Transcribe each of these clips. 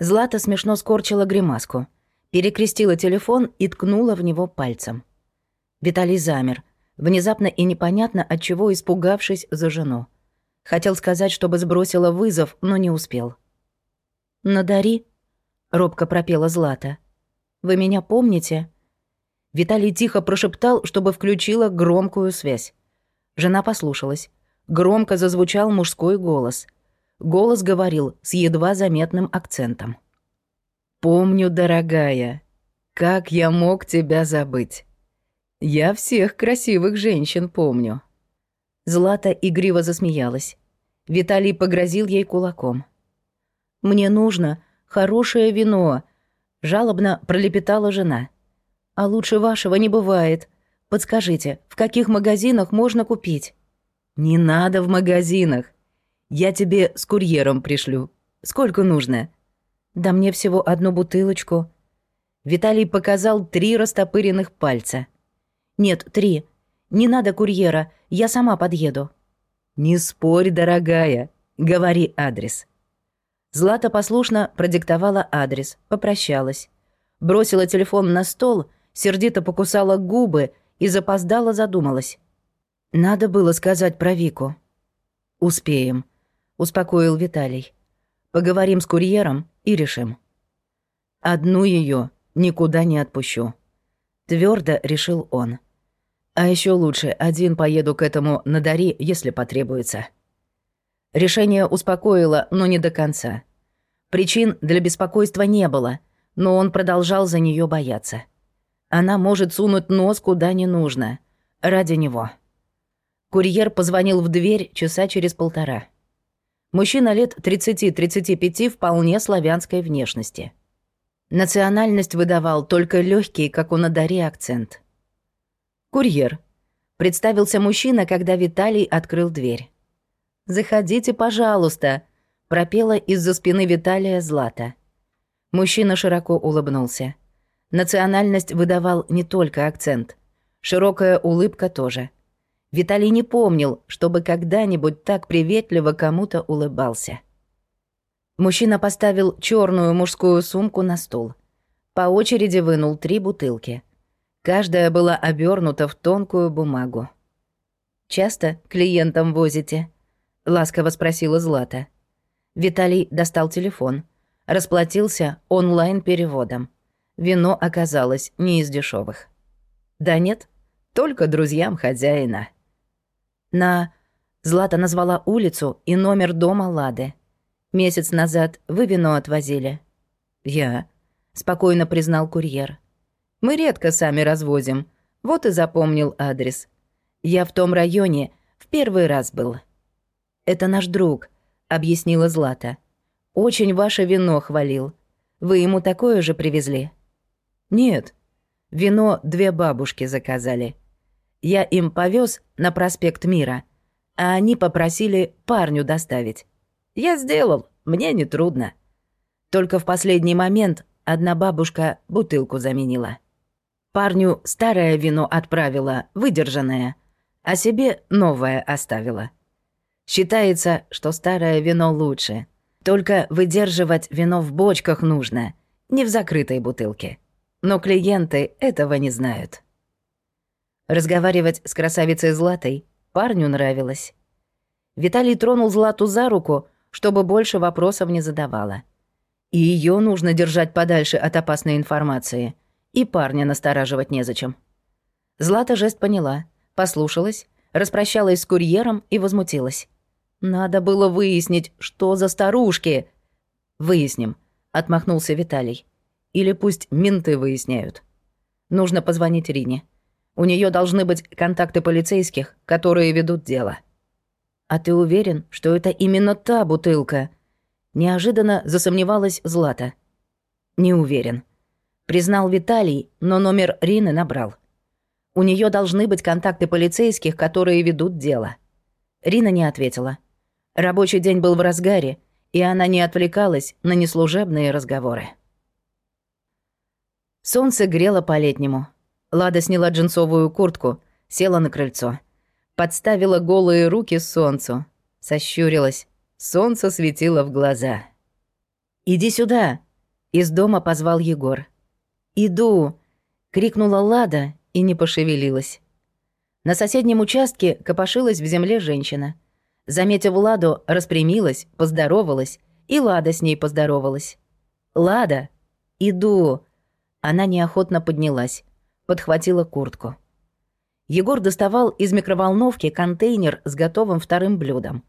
Злата смешно скорчила гримаску, перекрестила телефон и ткнула в него пальцем. Виталий замер, внезапно и непонятно от чего испугавшись за жену. Хотел сказать, чтобы сбросила вызов, но не успел. «Надари», — робко пропела Злата. «Вы меня помните?» Виталий тихо прошептал, чтобы включила громкую связь. Жена послушалась. Громко зазвучал мужской голос. Голос говорил с едва заметным акцентом. «Помню, дорогая, как я мог тебя забыть? Я всех красивых женщин помню». Злата игриво засмеялась. Виталий погрозил ей кулаком. «Мне нужно хорошее вино», — жалобно пролепетала жена. «А лучше вашего не бывает. Подскажите, в каких магазинах можно купить?» «Не надо в магазинах. Я тебе с курьером пришлю. Сколько нужно?» «Да мне всего одну бутылочку». Виталий показал три растопыренных пальца. «Нет, три. Не надо курьера, я сама подъеду». «Не спорь, дорогая. Говори адрес». Злата послушно продиктовала адрес, попрощалась. Бросила телефон на стол, сердито покусала губы и запоздала задумалась. Надо было сказать про Вику. «Успеем», — успокоил Виталий. «Поговорим с курьером и решим». «Одну ее никуда не отпущу», — твердо решил он. «А еще лучше один поеду к этому на Дари, если потребуется». Решение успокоило, но не до конца. Причин для беспокойства не было, но он продолжал за нее бояться. Она может сунуть нос куда не нужно. Ради него. Курьер позвонил в дверь часа через полтора. Мужчина лет 30-35 вполне славянской внешности. Национальность выдавал только легкий, как у Надари, акцент. «Курьер», — представился мужчина, когда Виталий открыл дверь. «Заходите, пожалуйста», — пропела из-за спины Виталия Злата. Мужчина широко улыбнулся. Национальность выдавал не только акцент. Широкая улыбка тоже. Виталий не помнил, чтобы когда-нибудь так приветливо кому-то улыбался. Мужчина поставил черную мужскую сумку на стол. По очереди вынул три бутылки. Каждая была обернута в тонкую бумагу. «Часто клиентам возите?» — ласково спросила Злата. Виталий достал телефон. Расплатился онлайн-переводом. Вино оказалось не из дешевых. Да нет, только друзьям хозяина. На Злата назвала улицу и номер дома Лады. Месяц назад вы вино отвозили. Я, спокойно признал курьер. Мы редко сами развозим. Вот и запомнил адрес. Я в том районе в первый раз был. Это наш друг, объяснила Злата. Очень ваше вино хвалил. Вы ему такое же привезли? «Нет, вино две бабушки заказали. Я им повез на проспект Мира, а они попросили парню доставить. Я сделал, мне не трудно. Только в последний момент одна бабушка бутылку заменила. Парню старое вино отправила, выдержанное, а себе новое оставила. Считается, что старое вино лучше. Только выдерживать вино в бочках нужно, не в закрытой бутылке. Но клиенты этого не знают. Разговаривать с красавицей Златой парню нравилось. Виталий тронул Злату за руку, чтобы больше вопросов не задавала. И ее нужно держать подальше от опасной информации, и парня настораживать незачем. Злата жест поняла, послушалась, распрощалась с курьером и возмутилась. «Надо было выяснить, что за старушки!» «Выясним», — отмахнулся Виталий. Или пусть менты выясняют. Нужно позвонить Рине. У нее должны быть контакты полицейских, которые ведут дело. А ты уверен, что это именно та бутылка? Неожиданно засомневалась Злата. Не уверен. Признал Виталий, но номер Рины набрал. У нее должны быть контакты полицейских, которые ведут дело. Рина не ответила. Рабочий день был в разгаре, и она не отвлекалась на неслужебные разговоры. Солнце грело по-летнему. Лада сняла джинсовую куртку, села на крыльцо. Подставила голые руки солнцу. Сощурилась. Солнце светило в глаза. «Иди сюда!» Из дома позвал Егор. «Иду!» — крикнула Лада и не пошевелилась. На соседнем участке копошилась в земле женщина. Заметив Ладу, распрямилась, поздоровалась, и Лада с ней поздоровалась. «Лада, иду!» Она неохотно поднялась, подхватила куртку. Егор доставал из микроволновки контейнер с готовым вторым блюдом.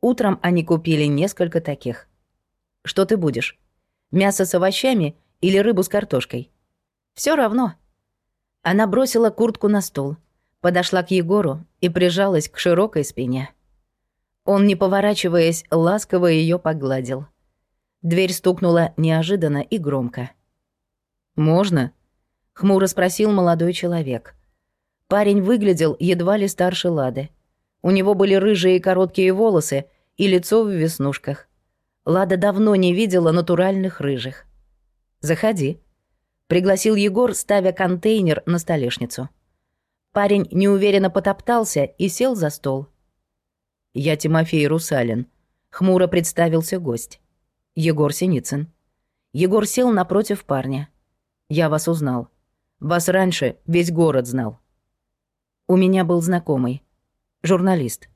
Утром они купили несколько таких. «Что ты будешь? Мясо с овощами или рыбу с картошкой?» Все равно». Она бросила куртку на стол, подошла к Егору и прижалась к широкой спине. Он, не поворачиваясь, ласково ее погладил. Дверь стукнула неожиданно и громко. «Можно?» — хмуро спросил молодой человек. Парень выглядел едва ли старше Лады. У него были рыжие короткие волосы и лицо в веснушках. Лада давно не видела натуральных рыжих. «Заходи», — пригласил Егор, ставя контейнер на столешницу. Парень неуверенно потоптался и сел за стол. «Я Тимофей Русалин», — хмуро представился гость. «Егор Синицын». Егор сел напротив парня. «Я вас узнал. Вас раньше весь город знал». У меня был знакомый. Журналист.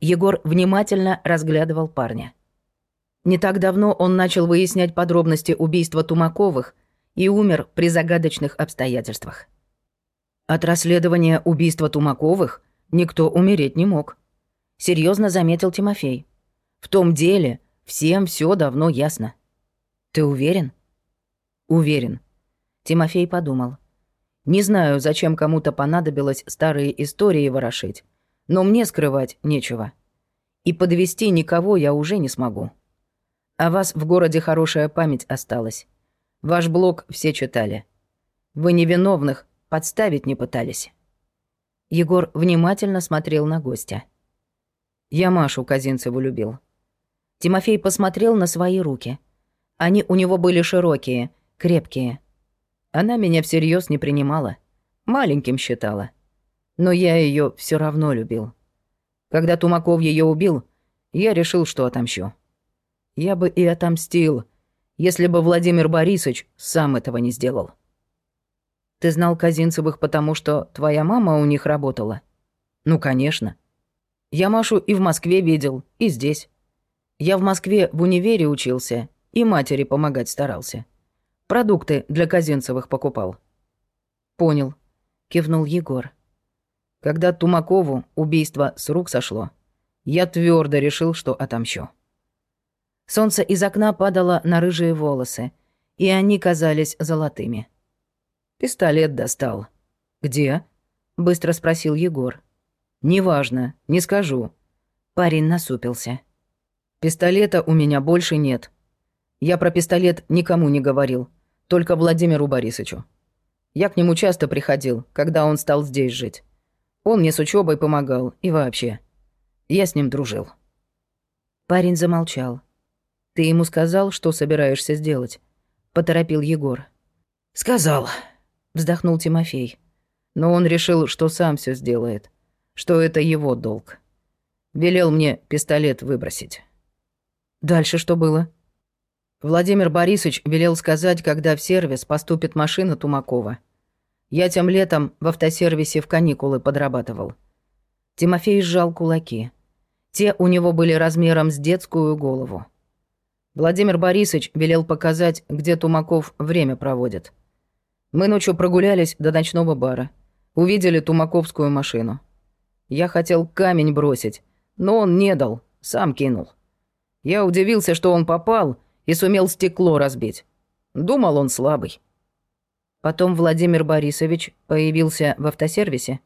Егор внимательно разглядывал парня. Не так давно он начал выяснять подробности убийства Тумаковых и умер при загадочных обстоятельствах. От расследования убийства Тумаковых никто умереть не мог. Серьезно заметил Тимофей. В том деле всем все давно ясно. Ты уверен? Уверен. Тимофей подумал. Не знаю, зачем кому-то понадобилось старые истории ворошить, но мне скрывать нечего. И подвести никого я уже не смогу. А вас в городе хорошая память осталась. Ваш блог все читали. Вы невиновных подставить не пытались. Егор внимательно смотрел на гостя. Я Машу Казинцеву любил. Тимофей посмотрел на свои руки. Они у него были широкие, крепкие. Она меня всерьез не принимала, маленьким считала. Но я ее все равно любил. Когда Тумаков ее убил, я решил, что отомщу. Я бы и отомстил, если бы Владимир Борисович сам этого не сделал. Ты знал Казинцевых потому, что твоя мама у них работала? Ну, конечно. Я Машу и в Москве видел, и здесь. Я в Москве в универе учился, и матери помогать старался. Продукты для Казинцевых покупал». «Понял», — кивнул Егор. «Когда Тумакову убийство с рук сошло, я твердо решил, что отомщу». Солнце из окна падало на рыжие волосы, и они казались золотыми. Пистолет достал. «Где?» — быстро спросил Егор. «Неважно, не скажу». Парень насупился. «Пистолета у меня больше нет. Я про пистолет никому не говорил только Владимиру Борисовичу. Я к нему часто приходил, когда он стал здесь жить. Он мне с учебой помогал и вообще. Я с ним дружил. Парень замолчал. «Ты ему сказал, что собираешься сделать?» — поторопил Егор. «Сказал», — вздохнул Тимофей. «Но он решил, что сам все сделает, что это его долг. Велел мне пистолет выбросить». «Дальше что было?» Владимир Борисович велел сказать, когда в сервис поступит машина Тумакова. Я тем летом в автосервисе в каникулы подрабатывал. Тимофей сжал кулаки. Те у него были размером с детскую голову. Владимир Борисович велел показать, где Тумаков время проводит. Мы ночью прогулялись до ночного бара. Увидели Тумаковскую машину. Я хотел камень бросить, но он не дал, сам кинул. Я удивился, что он попал — и сумел стекло разбить. Думал, он слабый. Потом Владимир Борисович появился в автосервисе?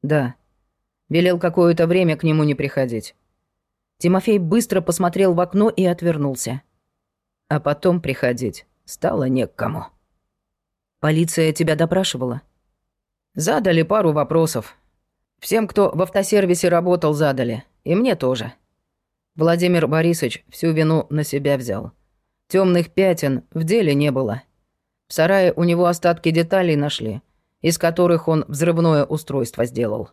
Да. Велел какое-то время к нему не приходить. Тимофей быстро посмотрел в окно и отвернулся. А потом приходить стало не к кому. Полиция тебя допрашивала? Задали пару вопросов. Всем, кто в автосервисе работал, задали. И мне тоже. Владимир Борисович всю вину на себя взял. Темных пятен в деле не было. В сарае у него остатки деталей нашли, из которых он взрывное устройство сделал.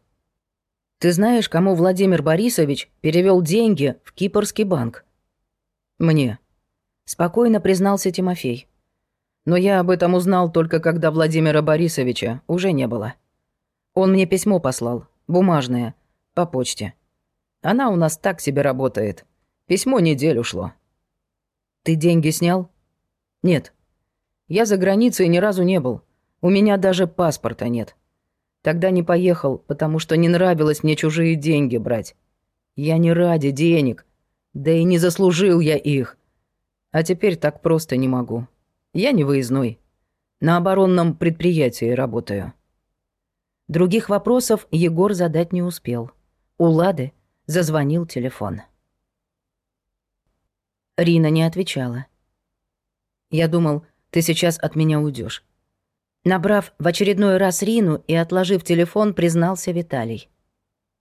Ты знаешь, кому Владимир Борисович перевел деньги в Кипрский банк? Мне. Спокойно признался Тимофей. Но я об этом узнал только когда Владимира Борисовича уже не было. Он мне письмо послал, бумажное, по почте. Она у нас так себе работает. Письмо неделю шло. Ты деньги снял? Нет. Я за границей ни разу не был. У меня даже паспорта нет. Тогда не поехал, потому что не нравилось мне чужие деньги брать. Я не ради денег. Да и не заслужил я их. А теперь так просто не могу. Я не выездной. На оборонном предприятии работаю. Других вопросов Егор задать не успел. У Лады зазвонил телефон. Рина не отвечала. Я думал, ты сейчас от меня уйдешь. Набрав в очередной раз Рину и отложив телефон, признался Виталий.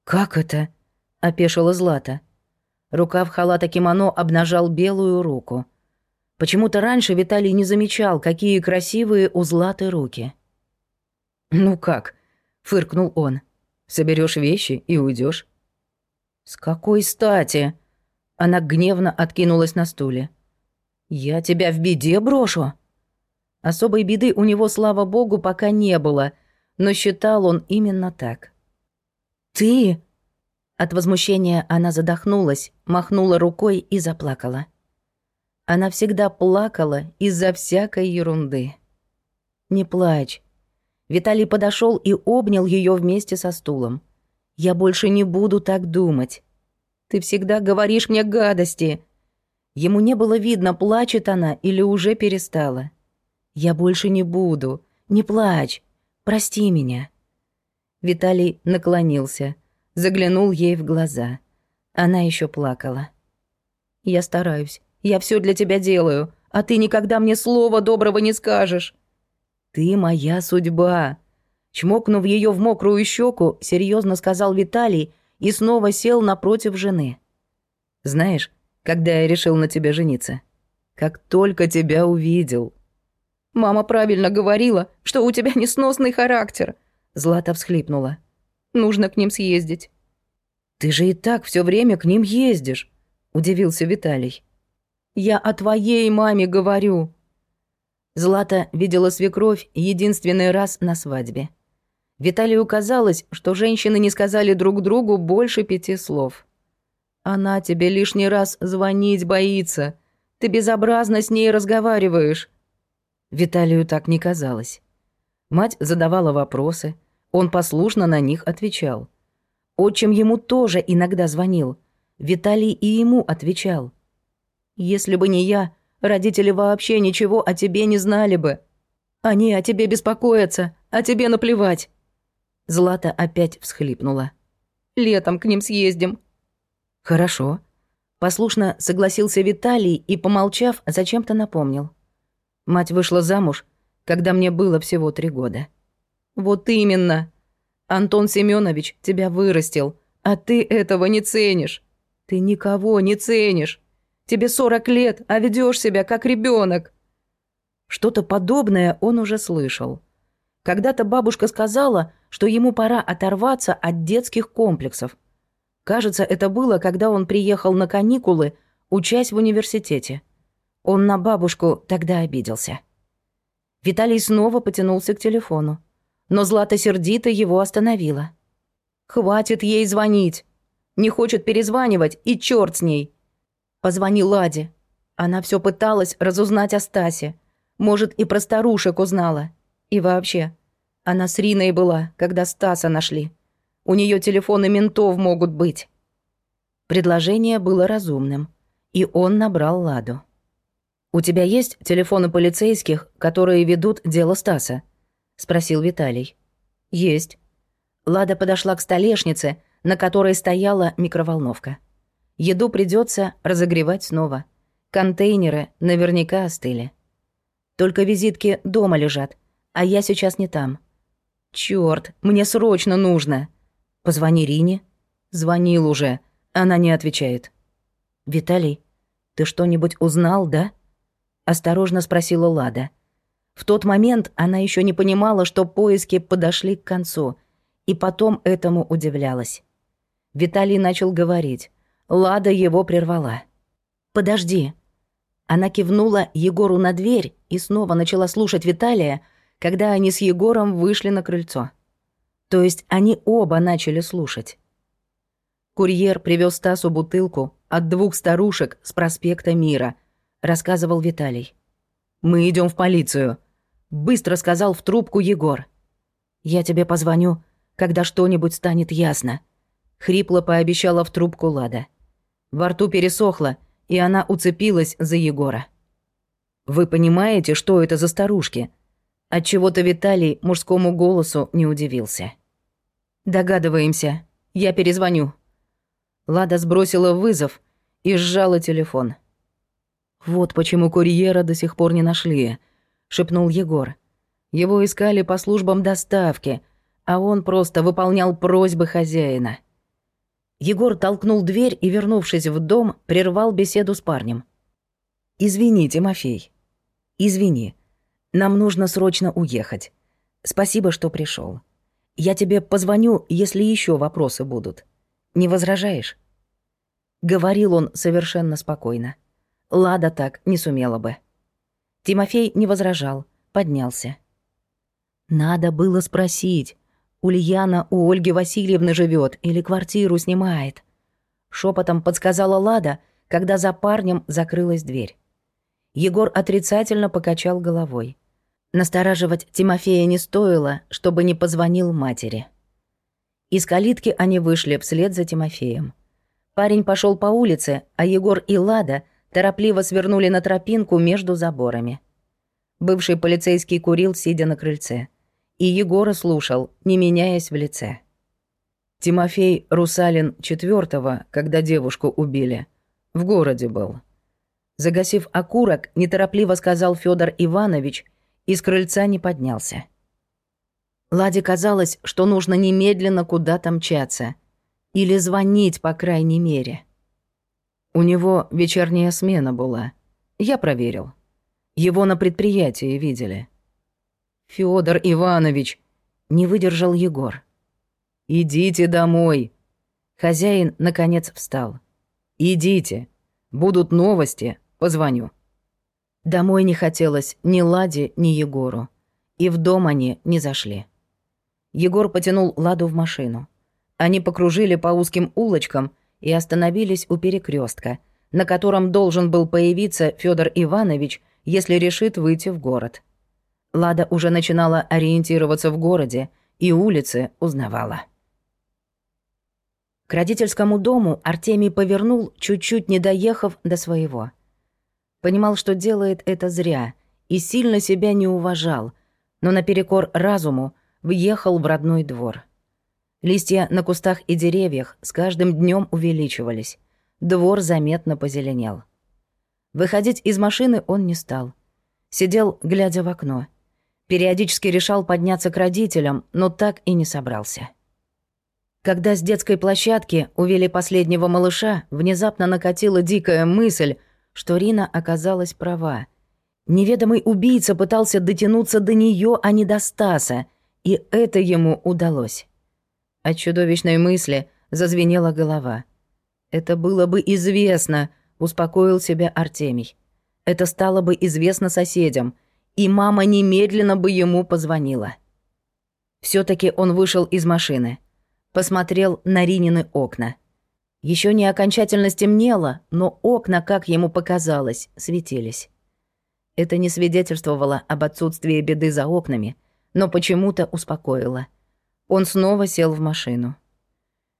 «Как это?» — опешила Злата. Рукав халата кимоно обнажал белую руку — Почему-то раньше Виталий не замечал, какие красивые у Златы руки. «Ну как?» — фыркнул он. Соберешь вещи и уйдешь. «С какой стати?» Она гневно откинулась на стуле. «Я тебя в беде брошу?» Особой беды у него, слава богу, пока не было, но считал он именно так. «Ты?» От возмущения она задохнулась, махнула рукой и заплакала. Она всегда плакала из-за всякой ерунды. «Не плачь». Виталий подошел и обнял ее вместе со стулом. «Я больше не буду так думать. Ты всегда говоришь мне гадости». Ему не было видно, плачет она или уже перестала. «Я больше не буду. Не плачь. Прости меня». Виталий наклонился, заглянул ей в глаза. Она еще плакала. «Я стараюсь. Я все для тебя делаю, а ты никогда мне слова доброго не скажешь. Ты моя судьба. Чмокнув ее в мокрую щеку, серьезно сказал Виталий и снова сел напротив жены. Знаешь, когда я решил на тебя жениться? Как только тебя увидел. Мама правильно говорила, что у тебя несносный характер. Злата всхлипнула. Нужно к ним съездить. Ты же и так все время к ним ездишь, удивился Виталий. Я о твоей маме говорю». Злата видела свекровь единственный раз на свадьбе. Виталию казалось, что женщины не сказали друг другу больше пяти слов. «Она тебе лишний раз звонить боится. Ты безобразно с ней разговариваешь». Виталию так не казалось. Мать задавала вопросы, он послушно на них отвечал. Отчим ему тоже иногда звонил. Виталий и ему отвечал. Если бы не я, родители вообще ничего о тебе не знали бы. Они о тебе беспокоятся, а тебе наплевать». Злата опять всхлипнула. «Летом к ним съездим». «Хорошо». Послушно согласился Виталий и, помолчав, зачем-то напомнил. Мать вышла замуж, когда мне было всего три года. «Вот именно. Антон Семенович тебя вырастил, а ты этого не ценишь. Ты никого не ценишь. Тебе сорок лет, а ведешь себя как ребенок. Что-то подобное он уже слышал. Когда-то бабушка сказала, что ему пора оторваться от детских комплексов. Кажется, это было, когда он приехал на каникулы, учась в университете. Он на бабушку тогда обиделся. Виталий снова потянулся к телефону, но Злата сердито его остановила. «Хватит ей звонить. Не хочет перезванивать, и черт с ней. Позвони Ладе. Она все пыталась разузнать о Стасе. Может, и про старушек узнала. И вообще, она с Риной была, когда Стаса нашли. У нее телефоны ментов могут быть. Предложение было разумным, и он набрал Ладу. «У тебя есть телефоны полицейских, которые ведут дело Стаса?» — спросил Виталий. «Есть». Лада подошла к столешнице, на которой стояла микроволновка. Еду придется разогревать снова. Контейнеры наверняка остыли. Только визитки дома лежат, а я сейчас не там. Чёрт, мне срочно нужно. Позвони Рине. Звонил уже. Она не отвечает. Виталий, ты что-нибудь узнал, да? Осторожно спросила Лада. В тот момент она еще не понимала, что поиски подошли к концу, и потом этому удивлялась. Виталий начал говорить. Лада его прервала. «Подожди». Она кивнула Егору на дверь и снова начала слушать Виталия, когда они с Егором вышли на крыльцо. То есть они оба начали слушать. Курьер привез Стасу бутылку от двух старушек с проспекта Мира, рассказывал Виталий. Мы идем в полицию, быстро сказал в трубку Егор. Я тебе позвоню, когда что-нибудь станет ясно, хрипло пообещала в трубку Лада. Во рту пересохло, и она уцепилась за Егора. Вы понимаете, что это за старушки? Отчего-то Виталий мужскому голосу не удивился. Догадываемся. Я перезвоню. Лада сбросила вызов и сжала телефон. Вот почему курьера до сих пор не нашли, шепнул Егор. Его искали по службам доставки, а он просто выполнял просьбы хозяина. Егор толкнул дверь и, вернувшись в дом, прервал беседу с парнем. «Извини, Тимофей. Извини. Нам нужно срочно уехать. Спасибо, что пришел. Я тебе позвоню, если еще вопросы будут. Не возражаешь?» Говорил он совершенно спокойно. Лада так не сумела бы. Тимофей не возражал, поднялся. «Надо было спросить, Ульяна у Ольги Васильевны живет или квартиру снимает. Шепотом подсказала Лада, когда за парнем закрылась дверь. Егор отрицательно покачал головой. Настораживать Тимофея не стоило, чтобы не позвонил матери. Из калитки они вышли вслед за Тимофеем. Парень пошел по улице, а Егор и Лада торопливо свернули на тропинку между заборами. Бывший полицейский курил, сидя на крыльце и Егора слушал, не меняясь в лице. Тимофей Русалин четвертого, когда девушку убили, в городе был. Загасив окурок, неторопливо сказал Федор Иванович и с крыльца не поднялся. Ладе казалось, что нужно немедленно куда-то мчаться. Или звонить, по крайней мере. У него вечерняя смена была. Я проверил. Его на предприятии видели. Федор Иванович!» — не выдержал Егор. «Идите домой!» Хозяин, наконец, встал. «Идите. Будут новости, позвоню». Домой не хотелось ни Ладе, ни Егору. И в дом они не зашли. Егор потянул Ладу в машину. Они покружили по узким улочкам и остановились у перекрестка, на котором должен был появиться Федор Иванович, если решит выйти в город. Лада уже начинала ориентироваться в городе и улицы узнавала. К родительскому дому Артемий повернул, чуть-чуть не доехав до своего. Понимал, что делает это зря, и сильно себя не уважал, но наперекор разуму въехал в родной двор. Листья на кустах и деревьях с каждым днем увеличивались. Двор заметно позеленел. Выходить из машины он не стал. Сидел, глядя в окно — Периодически решал подняться к родителям, но так и не собрался. Когда с детской площадки увели последнего малыша, внезапно накатила дикая мысль, что Рина оказалась права. Неведомый убийца пытался дотянуться до нее, а не до Стаса, и это ему удалось. От чудовищной мысли зазвенела голова. «Это было бы известно», — успокоил себя Артемий. «Это стало бы известно соседям», — и мама немедленно бы ему позвонила. все таки он вышел из машины, посмотрел на Ринины окна. Еще не окончательно стемнело, но окна, как ему показалось, светились. Это не свидетельствовало об отсутствии беды за окнами, но почему-то успокоило. Он снова сел в машину.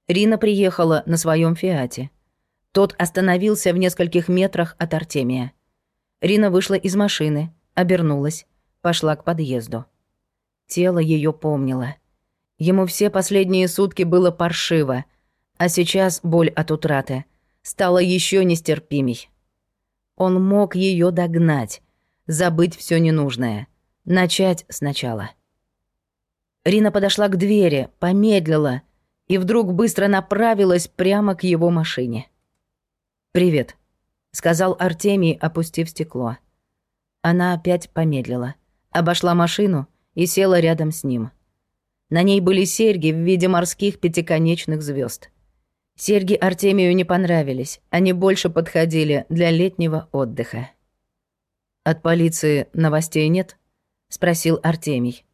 Рина приехала на своем Фиате. Тот остановился в нескольких метрах от Артемия. Рина вышла из машины, обернулась, пошла к подъезду. Тело ее помнило. Ему все последние сутки было паршиво, а сейчас боль от утраты стала еще нестерпимей. Он мог ее догнать, забыть все ненужное, начать сначала. Рина подошла к двери, помедлила и вдруг быстро направилась прямо к его машине. «Привет», — сказал Артемий, опустив стекло. Она опять помедлила, обошла машину и села рядом с ним. На ней были серьги в виде морских пятиконечных звезд. Серьги Артемию не понравились, они больше подходили для летнего отдыха. «От полиции новостей нет?» — спросил Артемий.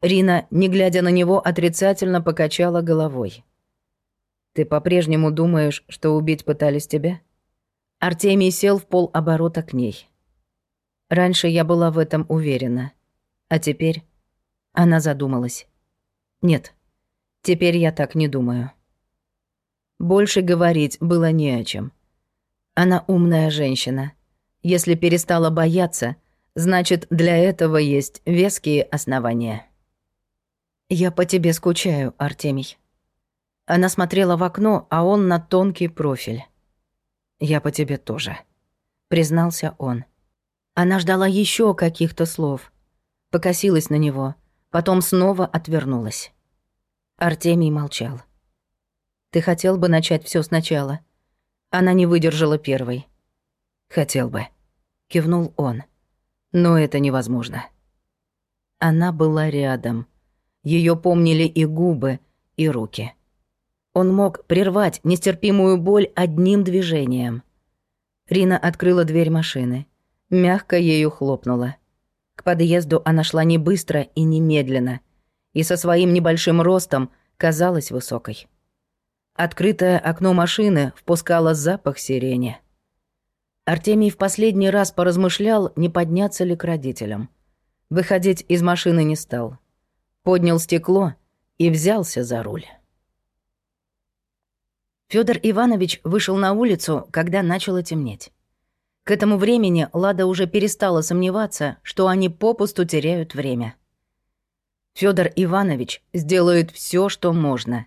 Рина, не глядя на него, отрицательно покачала головой. «Ты по-прежнему думаешь, что убить пытались тебя?» Артемий сел в полоборота к ней. Раньше я была в этом уверена. А теперь она задумалась. Нет, теперь я так не думаю. Больше говорить было не о чем. Она умная женщина. Если перестала бояться, значит, для этого есть веские основания. «Я по тебе скучаю, Артемий». Она смотрела в окно, а он на тонкий профиль. «Я по тебе тоже», — признался он. Она ждала еще каких-то слов. Покосилась на него, потом снова отвернулась. Артемий молчал. «Ты хотел бы начать все сначала?» Она не выдержала первой. «Хотел бы», — кивнул он. «Но это невозможно». Она была рядом. Ее помнили и губы, и руки. Он мог прервать нестерпимую боль одним движением. Рина открыла дверь машины мягко ею хлопнула. К подъезду она шла не быстро и не медленно, и со своим небольшим ростом казалась высокой. Открытое окно машины впускало запах сирени. Артемий в последний раз поразмышлял, не подняться ли к родителям. Выходить из машины не стал. Поднял стекло и взялся за руль. Федор Иванович вышел на улицу, когда начало темнеть. К этому времени Лада уже перестала сомневаться, что они попусту теряют время. Федор Иванович сделает все, что можно.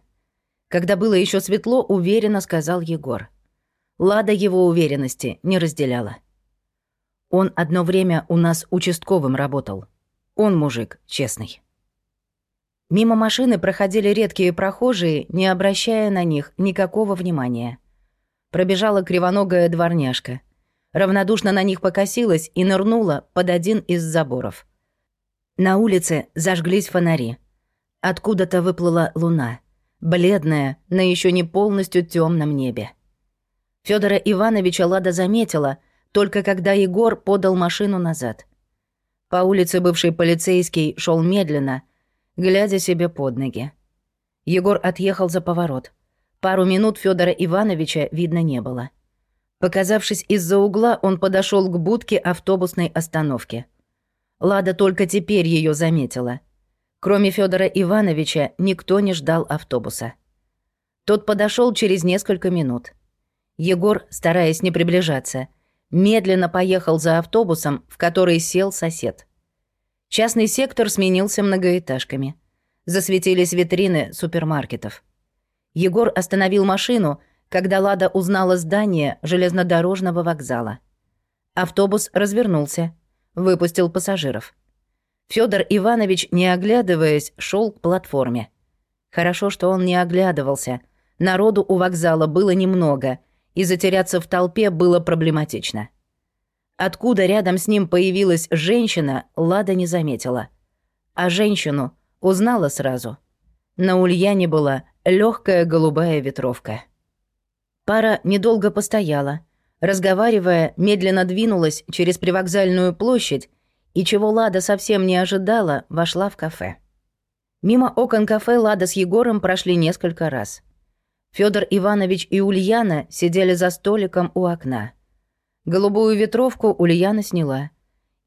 Когда было еще светло, уверенно сказал Егор. Лада его уверенности не разделяла. Он одно время у нас участковым работал. Он мужик честный. Мимо машины проходили редкие прохожие, не обращая на них никакого внимания. Пробежала кривоногая дворняжка — равнодушно на них покосилась и нырнула под один из заборов. На улице зажглись фонари. Откуда-то выплыла луна, бледная, на еще не полностью темном небе. Федора Ивановича Лада заметила, только когда Егор подал машину назад. По улице бывший полицейский шел медленно, глядя себе под ноги. Егор отъехал за поворот. Пару минут Федора Ивановича видно не было. Показавшись из-за угла, он подошел к будке автобусной остановки. Лада только теперь ее заметила. Кроме Федора Ивановича, никто не ждал автобуса. Тот подошел через несколько минут. Егор, стараясь не приближаться, медленно поехал за автобусом, в который сел сосед. Частный сектор сменился многоэтажками. Засветились витрины супермаркетов. Егор остановил машину — когда Лада узнала здание железнодорожного вокзала. Автобус развернулся, выпустил пассажиров. Федор Иванович, не оглядываясь, шел к платформе. Хорошо, что он не оглядывался. Народу у вокзала было немного, и затеряться в толпе было проблематично. Откуда рядом с ним появилась женщина, Лада не заметила. А женщину узнала сразу. На Ульяне была легкая голубая ветровка. Пара недолго постояла. Разговаривая, медленно двинулась через привокзальную площадь и, чего Лада совсем не ожидала, вошла в кафе. Мимо окон кафе Лада с Егором прошли несколько раз. Федор Иванович и Ульяна сидели за столиком у окна. Голубую ветровку Ульяна сняла.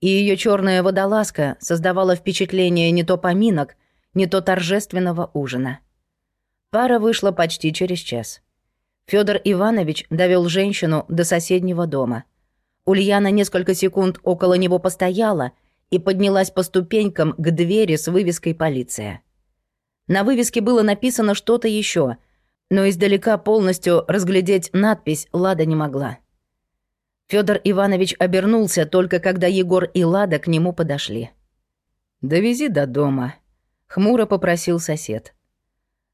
И ее черная водолазка создавала впечатление не то поминок, не то торжественного ужина. Пара вышла почти через час. Федор Иванович довел женщину до соседнего дома. Ульяна несколько секунд около него постояла и поднялась по ступенькам к двери с вывеской «Полиция». На вывеске было написано что-то еще, но издалека полностью разглядеть надпись Лада не могла. Федор Иванович обернулся только когда Егор и Лада к нему подошли. «Довези до дома», — хмуро попросил сосед.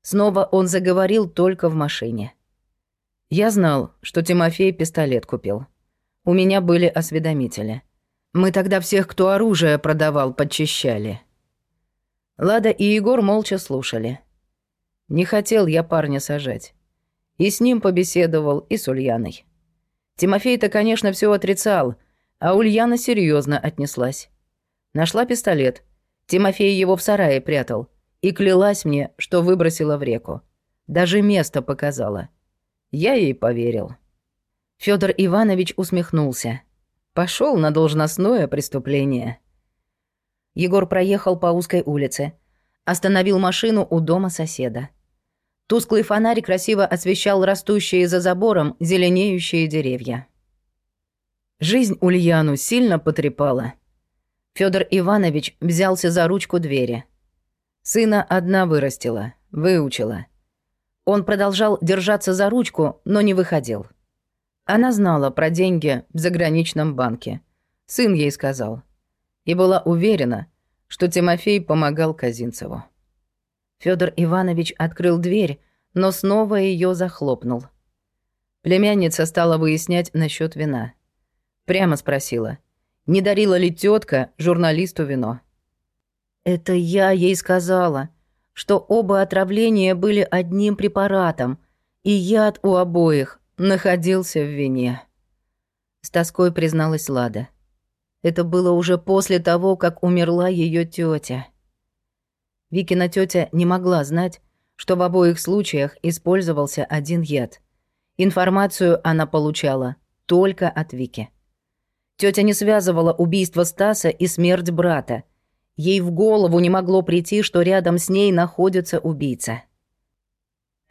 Снова он заговорил только в машине. Я знал, что Тимофей пистолет купил. У меня были осведомители. Мы тогда всех, кто оружие продавал, подчищали. Лада и Егор молча слушали. Не хотел я парня сажать. И с ним побеседовал, и с Ульяной. Тимофей-то, конечно, все отрицал, А Ульяна серьезно отнеслась. Нашла пистолет. Тимофей его в сарае прятал. И клялась мне, что выбросила в реку. Даже место показала. Я ей поверил. Федор Иванович усмехнулся. Пошел на должностное преступление. Егор проехал по узкой улице. Остановил машину у дома соседа. Тусклый фонарь красиво освещал растущие за забором зеленеющие деревья. Жизнь Ульяну сильно потрепала. Федор Иванович взялся за ручку двери. Сына одна вырастила, выучила. Он продолжал держаться за ручку, но не выходил. Она знала про деньги в заграничном банке. Сын ей сказал. И была уверена, что Тимофей помогал Казинцеву. Федор Иванович открыл дверь, но снова ее захлопнул. Племянница стала выяснять насчет вина. Прямо спросила, не дарила ли тетка журналисту вино. «Это я ей сказала, что оба отравления были одним препаратом, и яд у обоих находился в вине». С тоской призналась Лада. Это было уже после того, как умерла ее тетя. Викина тетя не могла знать, что в обоих случаях использовался один яд. Информацию она получала только от Вики. Тетя не связывала убийство Стаса и смерть брата. Ей в голову не могло прийти, что рядом с ней находится убийца.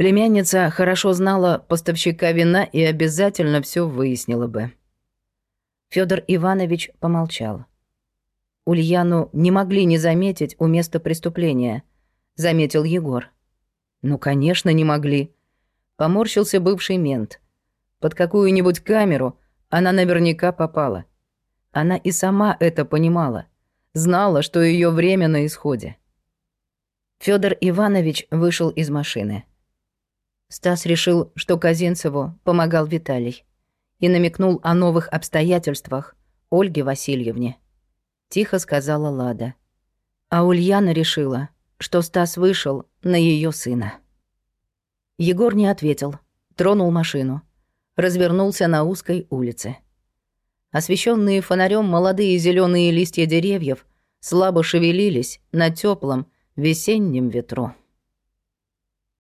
Племянница хорошо знала поставщика вина и обязательно все выяснила бы. Федор Иванович помолчал. Ульяну не могли не заметить у места преступления, заметил Егор. Ну, конечно, не могли. Поморщился бывший мент. Под какую-нибудь камеру она наверняка попала. Она и сама это понимала. Знала, что ее время на исходе. Федор Иванович вышел из машины. Стас решил, что Казинцеву помогал Виталий. И намекнул о новых обстоятельствах Ольге Васильевне. Тихо сказала Лада. А Ульяна решила, что Стас вышел на ее сына. Егор не ответил, тронул машину, развернулся на узкой улице. Освещенные фонарем молодые зеленые листья деревьев слабо шевелились на теплом весеннем ветру.